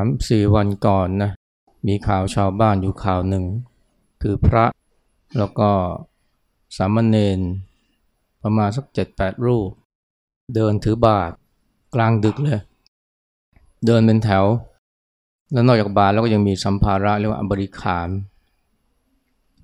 ามสี่วันก่อนนะมีข่าวชาวบ้านอยู่ข่าวหนึ่ง คือพระแล้วก็สามเณรประมาณสักเจ็ดแปดรูป เดินถือบาทกลางดึกเลย เดินเป็นแถว แล้วนอกจากบาทแล้วก็ยังมีสัมภาระเรียกว่าอบริขาร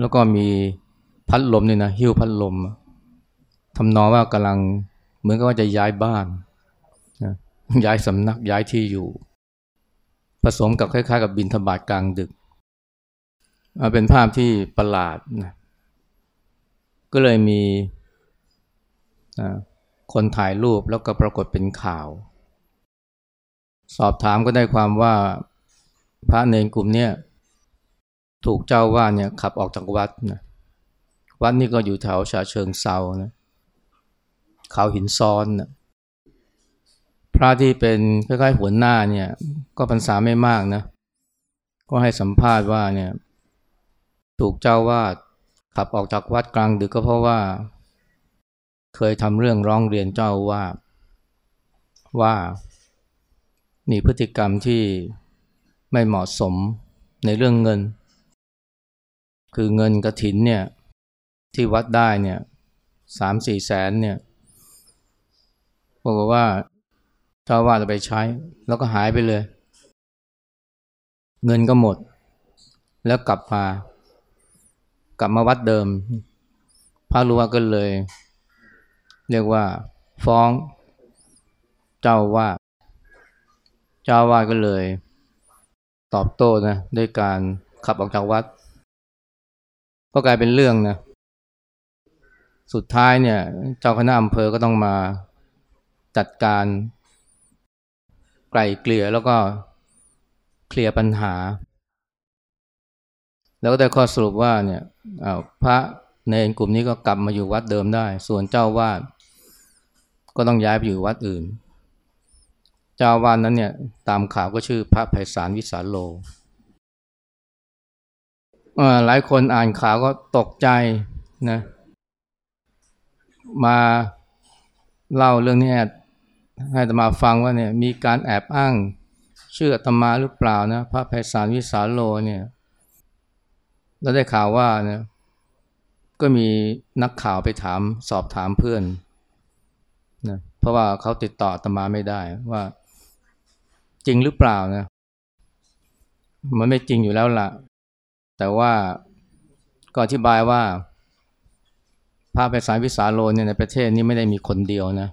แล้วก็มีพัดลมนี่นะหิ้วพัดลมทำนองว่ากำลังเหมือนกับว่าจะย้ายบ้านย้ายสำนักย้ายที่อยู่ ผสมกับคล้ายๆ กับบินทบาทกลางดึก เป็นภาพที่ประหลาดนะก็เลยมีคนถ่ายรูปแล้วก็ปรากฏเป็นข่าว สอบถามก็ได้ความว่าพระเนรกลุ่มเนี้ยถูกเจ้าว่าเนี่ยขับออกจากวัดนะวัดนี่ก็อยู่แถวฉะเชิงเซานะเขาหินซ้อนนะ พระที่เป็นคล้ๆหัวหน้าเนี่ย ก็พรรษาไม่มากนะ ก็ให้สัมภาษณ์ว่าเนี่ย ถูกเจ้าวาดขับออกจากวัดกลางดึกก็เพราะว่า เคยทำเรื่องร้องเรียนเจ้าว่าว่ามีพฤติกรรมที่ไม่เหมาะสมในเรื่องเงิน คือเงินกระถินเนี่ย ที่วัดได้เนี่ยสามสี่แสนเนี่ยบอกว่า เจ้าว่าจะไปใช้ แล้วก็หายไปเลย เงินก็หมด แล้วกลับมากลับมาวัดเดิม พระรู้ว่าก็เลย เรียกว่า ฟ้องเจ้าว่า เจ้าว่าก็เลย ตอบโต้นะด้วยการขับออกจากวัด ก็กลายเป็นเรื่องนะสุดท้ายเนี่ย เจ้าคณะอำเภอก็ต้องมาจัดการ ไกลเกลี่ยแล้วก็เคลียร์ปัญหา แล้วก็ได้ข้อสรุปว่าเนี่ยพระในกลุ่มนี้ก็กลับมาอยู่วัดเดิมได้ ส่วนเจ้าวาดก็ต้องย้ายไปอยู่วัดอื่น เจ้าวาดนั้นเนี่ยตามข่าวก็ชื่อพระไพศาลวิสาโลหลายคนอ่านข่าวก็ตกใจนะมาเล่าเรื่องนี้ ให้ตมาฟังว่าเนี่ยมีการแอบอ้างชื่อตมาหรือเปล่านะพระไพศาลวิสาโลเนี่ยแล้วได้ข่าวว่าเนี่ยก็มีนักข่าวไปถามสอบถามเพื่อนนะเพราะว่าเขาติดต่อตมาไม่ได้ว่า จริงหรือเปล่านะมันไม่จริงอยู่แล้วล่ะ แต่ว่าก็อธิบายว่าพระไพศาลวิสาโลเนี่ยในประเทศนี้ไม่ได้มีคนเดียวนะ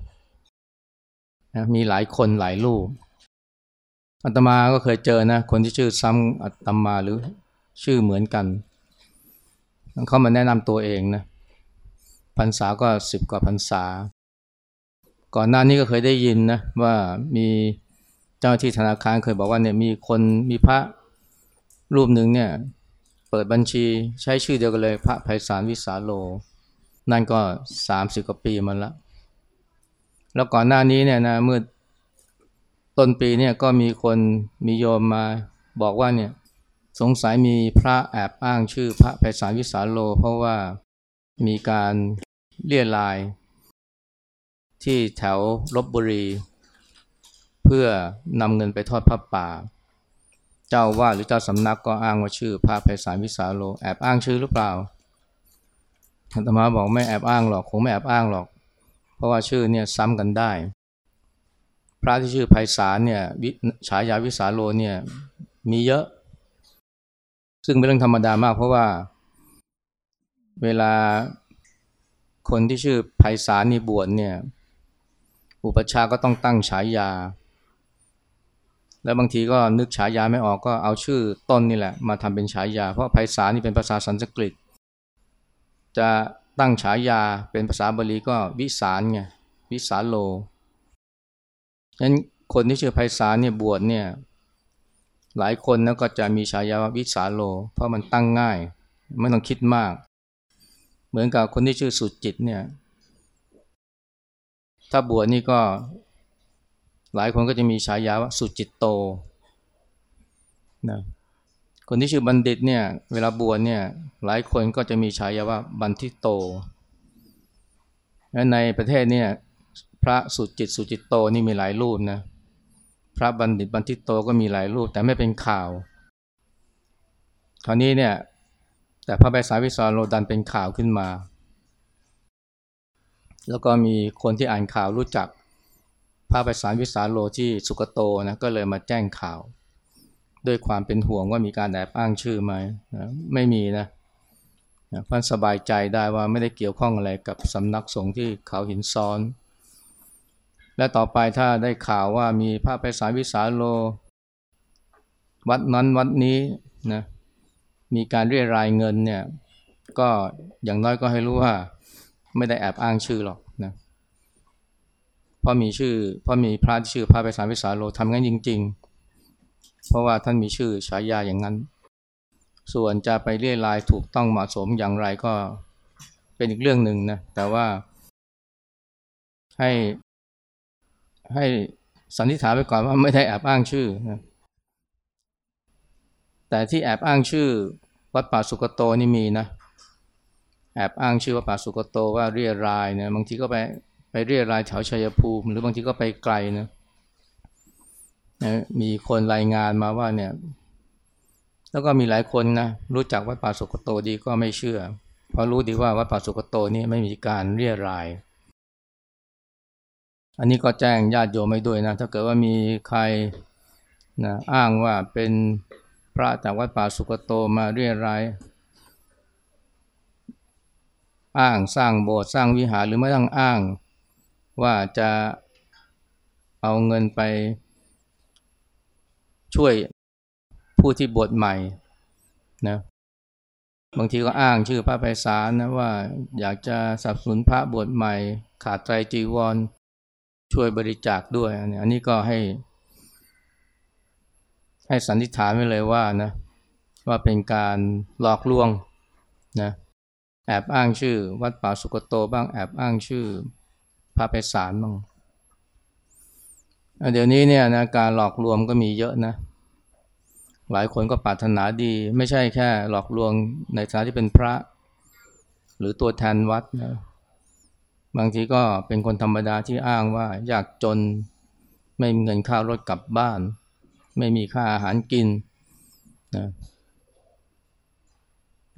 นะมีหลายคนหลายรูปอาตมาก็เคยเจอนะคนที่ชื่อซ้ำอาตมาหรือชื่อเหมือนกันเขามาแนะนำตัวเองนะพรรษาก็สิบกว่าพรรษา ก่อนหน้านี้ก็เคยได้ยินนะว่ามีเจ้าที่ธนาคารเคยบอกว่าเนี่ยมีคนมีพระรูปหนึ่งเนี่ยเปิดบัญชีใช้ชื่อเดียวกันเลยพระไพศาลวิสาโล นั่นก็สามสิบกว่าปีมาแล้ว แล้วก่อนหน้านี้เนี่ยนะเมื่อต้นปีเนี่ยก็มีคนมีโยมมาบอกว่าเนี่ยสงสัยมีพระแอบอ้างชื่อพระไพศาลวิสาโล เพราะว่ามีการเลี่ยลาย ที่แถวลบบุรี เพื่อนำเงินไปทอดพระป่า เจ้าว่าหรือเจ้าสำนักก็อ้างว่าชื่อพระไพศาลวิสาโล แอบอ้างชื่อหรือเปล่าธรรมาบอกไม่แอบอ้างหรอกคงไม่แอบอ้างหรอก ราะว่าชื่อเนี่ยซ้ำกันได้ พระที่ชื่อไพศาลเนี่ยฉายาวิสาโลเนี่ยมีเยอะ ซึ่งเป็นเรื่องธรรมดามาก เพราะว่า เวลาคนที่ชื่อไพศาลนี่บวชเนี่ยอุปชาก็ต้องตั้งฉายา แล้วบางทีก็นึกฉายาไม่ออกก็เอาชื่อต้นนี่แหละ มาทำเป็นฉายา เพราะไพศาลนี่เป็นภาษาสันสกฤต จะ ตั้งฉายาเป็นภาษาบาลีก็วิสารไงวิสาโลฉะนั้นคนที่ชื่อไพศาลเนี่ยบวชเนี่ยหลายคนนะก็จะมีฉายาว่าวิสาโล เพราะมันตั้งง่าย ไม่ต้องคิดมาก เหมือนกับคนที่ชื่อสุดจิตเนี่ยถ้าบวชนี่ก็ หลายคนก็จะมีฉายาว่าสุจิตโตนะ คนที่ชื่อบัณฑิตเนี่ยเวลาบวชเนี่ยหลายคนก็จะมีฉายาว่าบัณฑิตโต และในประเทศเนี่ยพระสุจิตสุจิตโตนี่มีหลายรูปนะพระบัณฑิตบัณฑิตโตก็มีหลายรูปแต่ไม่เป็นข่าวคราวนี้เนี่ยแต่พระไพศาลวิสาโลดันเป็นข่าวขึ้นมา แล้วก็มีคนที่อ่านข่าวรู้จักพระไพศาลวิสาโลที่สุกโตนะก็เลยมาแจ้งข่าว ด้วยความเป็นห่วงว่ามีการแอบอ้างชื่อไหมนะไม่มีนะนะพันสบายใจได้ว่าไม่ได้เกี่ยวข้องอะไรกับสำนักสงฆ์ที่เขาหินซ้อน และต่อไปถ้าได้ข่าวว่ามีพระไพศาลวิสาโล วัดนั้นวัดนี้นะมีการเรียรายเงินเนี่ยก็อย่างน้อยก็ให้รู้ว่าไม่ได้แอบอ้างชื่อหรอกนะเพราะมีชื่อเพราะมีพระชื่อพระไพศาลวิสาโลทำงั้นจริง ๆ เพราะว่าท่านมีชื่อฉายาอย่างนั้น ส่วนจะไปเรียรายถูกต้องเหมาะสมอย่างไรก็เป็นอีกเรื่องหนึ่งนะ แต่ว่า ให้ให้สันนิษฐานไปก่อนว่าไม่ได้แอบอ้างชื่อนะแต่ที่แอบอ้างชื่อวัดป่าสุกโตนี่มีนะ แอบอ้างชื่อวัดป่าสุกโตว่าเรียรายนี่ยบางทีก็ไปไปเรียรายแถวชัยภูมิ หรือบางทีก็ไปไกลนะ นะมีคนรายงานมาว่าเนี่ย แล้วก็มีหลายคนนะรู้จักวัดป่าสุกโตดีก็ไม่เชื่อ เพราะรู้ดีว่าวัดป่าสุกโตนี่ไม่มีการเรียราย อันนี้ก็แจ้งญาติโยมไม่ด้วยนะถ้าเกิดว่ามีใครนะอ้างว่าเป็นพระจากวัดป่าสุกโตมาเรียรายอ้างสร้างโบสถ์สร้างวิหารหรือไม่ต้องอ้าง ว่าจะเอาเงินไป ช่วยผู้ที่บวชใหม่นะบางทีก็อ้างชื่อพระไพศาลนะว่าอยากจะสนับสนุนพระบวชใหม่ ขาดไตรจีวร ช่วยบริจาคด้วย อันนี้ก็ให้ ให้สันนิษฐานไว้เลยว่านะว่าเป็นการหลอกลวงนะแอบอ้างชื่อ วัดป่าสุกโตบ้างแอบอ้างชื่อพระไพศาลบ้าง เดี๋ยวนี้เนี่ยนะการหลอกลวงก็มีเยอะนะ หลายคนก็ปรารถนาดี ไม่ใช่แค่หลอกลวงในฐานะที่เป็นพระ หรือตัวแทนวัดนะบางทีก็เป็นคนธรรมดาที่อ้างว่า อยากจนไม่มีเงินค่ารถกลับบ้าน ไม่มีค่าอาหารกินนะ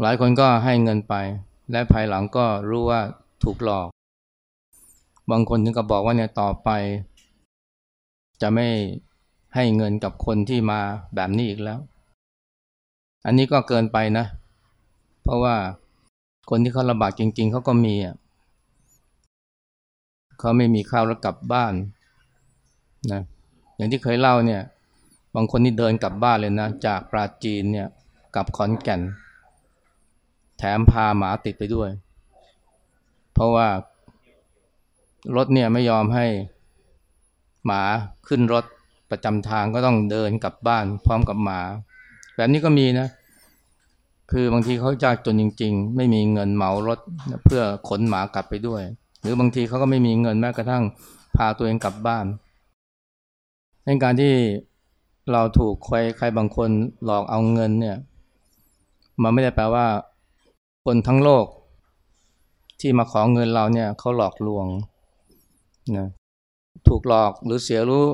หลายคนก็ให้เงินไป และภายหลังก็รู้ว่าถูกหลอก บางคนถึงกับบอกว่าเนี่ยต่อไป จะไม่ให้เงินกับคนที่มาแบบนี้อีกแล้ว อันนี้ก็เกินไปนะ เพราะว่าคนที่เขาลำบากจริง ๆ เขาก็มีอะเขาไม่มีข้าวแล้วกลับบ้านนะอย่างที่เคยเล่าเนี่ย บางคนนี่เดินกลับบ้านเลยนะ จากปราจีนเนี่ยกลับขอนแก่น แถมพาหมาติดไปด้วย เพราะว่ารถเนี่ยไม่ยอมให้ หมาขึ้นรถประจำทางก็ต้องเดินกลับบ้านพร้อมกับหมา แบบนี้ก็มีนะ คือบางทีเขาจากจนจริง ๆ ไม่มีเงินเหมารถเพื่อขนหมากลับไปด้วย หรือบางทีเขาก็ไม่มีเงินแม้กระทั่งพาตัวเองกลับบ้านในการที่เราถูกใครใครบางคนหลอกเอาเงินเนี่ยมันไม่ได้แปลว่า คนทั้งโลก ที่มาขอเงินเราเนี่ยเขาหลอกลวงนะ ถูกหลอกหรือเสียรู้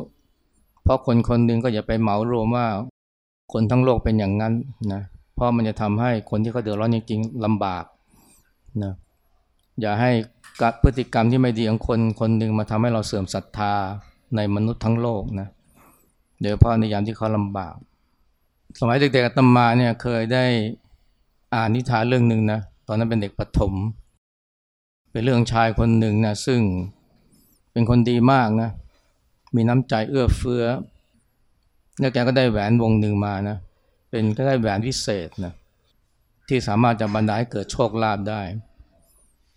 เพราะคนคนหนึ่งก็อย่าไปเหมารวมว่าคนทั้งโลกเป็นอย่างนั้นนะเพราะมันจะทำให้คนที่เขาเดือดร้อนจริงๆลำบากนะอย่าให้พฤติกรรมที่ไม่ดีของคนคนหนึ่งมาทำให้เราเสื่อมศรัทธาในมนุษย์ทั้งโลกนะโดยเฉพาะในยามที่เขาลำบาก สมัยเด็กๆอาตมาเนี่ยเคยได้อ่านนิทานเรื่องหนึ่งนะตอนนั้นเป็นเด็กปฐมเป็นเรื่องชายคนหนึ่งนะซึ่ง เป็นคนดีมากนะ มีน้ำใจเอื้อเฟื้อ แล้วแกก็ได้แหวนวงหนึ่งมานะ เป็นก็ได้แหวนวิเศษนะ ที่สามารถจะบรรดาให้เกิดโชคลาภได้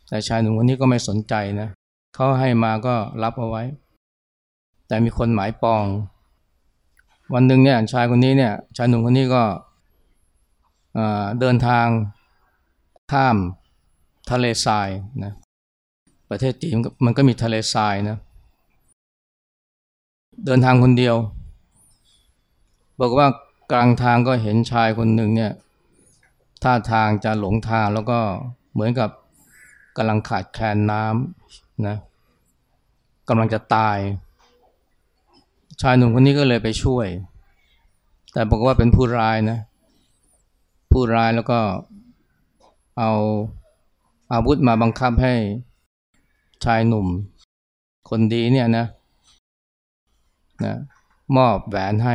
แต่ชายหนุ่มคนนี้ก็ไม่สนใจนะ เขาให้มาก็รับเอาไว้ แต่มีคนหมายปอง วันหนึ่งเนี่ยชายคนนี้เนี่ยชายหนุ่มคนนี้ก็เดินทางข้ามทะเลทรายนะ ประเทศจีนมันก็มีทะเลทรายนะ เดินทางคนเดียว บอกว่ากลางทางก็เห็นชายคนหนึ่งเนี่ยท่าทางจะหลงทางแล้วก็เหมือนกับกำลังขาดแคลนน้ำนะกำลังจะตาย ชายหนุ่มคนนี้ก็เลยไปช่วย แต่บอกว่าเป็นผู้ร้ายนะ ผู้ร้ายแล้วก็เอาอาวุธมาบังคับให้ ชายหนุ่ม คนดีเนี่ยนะนะมอบแหวนให้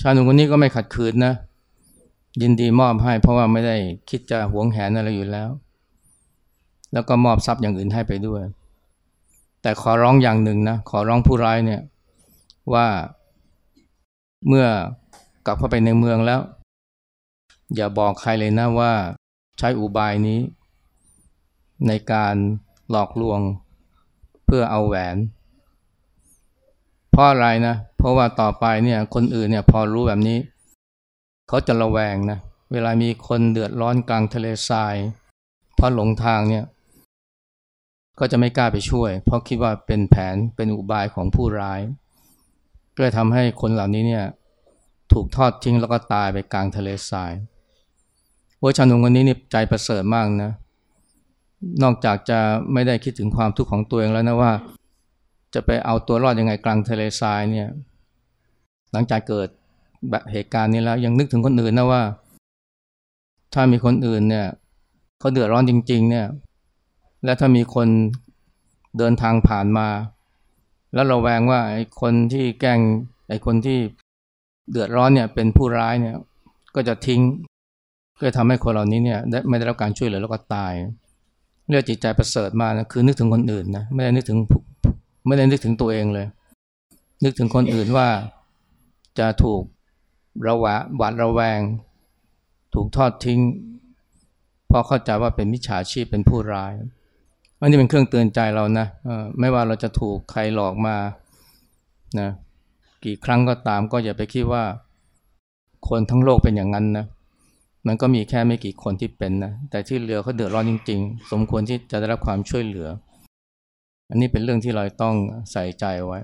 ชายหนุ่มคนนี้ก็ไม่ขัดขืนนะ ยินดีมอบให้ เพราะว่าไม่ได้คิดจะหวงแหนอะไรอยู่แล้ว แล้วก็มอบทรัพย์อย่างอื่นให้ไปด้วย แต่ขอร้องอย่างหนึ่งนะขอร้องผู้ร้ายเนี่ยว่าเมื่อกลับเข้าไปในเมืองแล้ว อย่าบอกใครเลยนะว่าใช้อุบายนี้ ในการหลอกลวงเพื่อเอาแหวน เพราะอะไรนะ เพราะว่าต่อไปเนี่ยคนอื่นเนี่ยพอรู้แบบนี้ เขาจะระแวงนะ เวลามีคนเดือดร้อนกลางทะเลทราย เพราะหลงทางเนี่ย ก็จะไม่กล้าไปช่วย เพราะคิดว่าเป็นแผนเป็นอุบายของผู้ร้าย ก็เลยทำให้คนเหล่านี้เนี่ยถูกทอดทิ้งแล้วก็ตายไปกลางทะเลทรายโอ้ชานุ่งคนนี้นี่ใจประเสริฐมากนะ นอกจากจะไม่ได้คิดถึงความทุกข์ของตัวเองแล้วนะว่า จะไปเอาตัวรอดยังไงกลางทะเลทรายเนี่ยหลังจากเกิดแบบเหตุการณ์นี้แล้วยังนึกถึงคนอื่นนะว่า ถ้ามีคนอื่นเนี่ยเขาเดือดร้อนจริง ๆ เนี่ย และถ้ามีคนเดินทางผ่านมา แล้วเราแวงว่าไอ้คนที่แกล้งไอ้คนที่เดือดร้อนเนี่ยเป็นผู้ร้ายเนี่ย ก็จะทิ้งก็ทำให้คนเหล่านี้เนี่ยไม่ได้รับการช่วยเหลือแล้วก็ตาย เรื่องจิตใจประเสริฐมากนะคือนึกถึงคนอื่นนะไม่ได้นึกถึงไม่ได้นึกถึงตัวเองเลย นึกถึงคนอื่นว่าจะถูกระวะหวาดระแวง ถูกทอดทิ้งเพราะเข้าใจว่าเป็นมิจฉาชีพเป็นผู้ร้ายอันนี้เป็นเครื่องเตือนใจเรานะไม่ว่าเราจะถูกใครหลอกมานะกี่ครั้งก็ตามก็อย่าไปคิดว่า คนทั้งโลกเป็นอย่างนั้นนะ มันก็มีแค่ไม่กี่คนที่เป็นนะ แต่ที่เหลือเขาเดือดร้อนจริง ๆ สมควรที่จะได้รับความช่วยเหลือ อันนี้เป็นเรื่องที่เราต้องใส่ใจไว้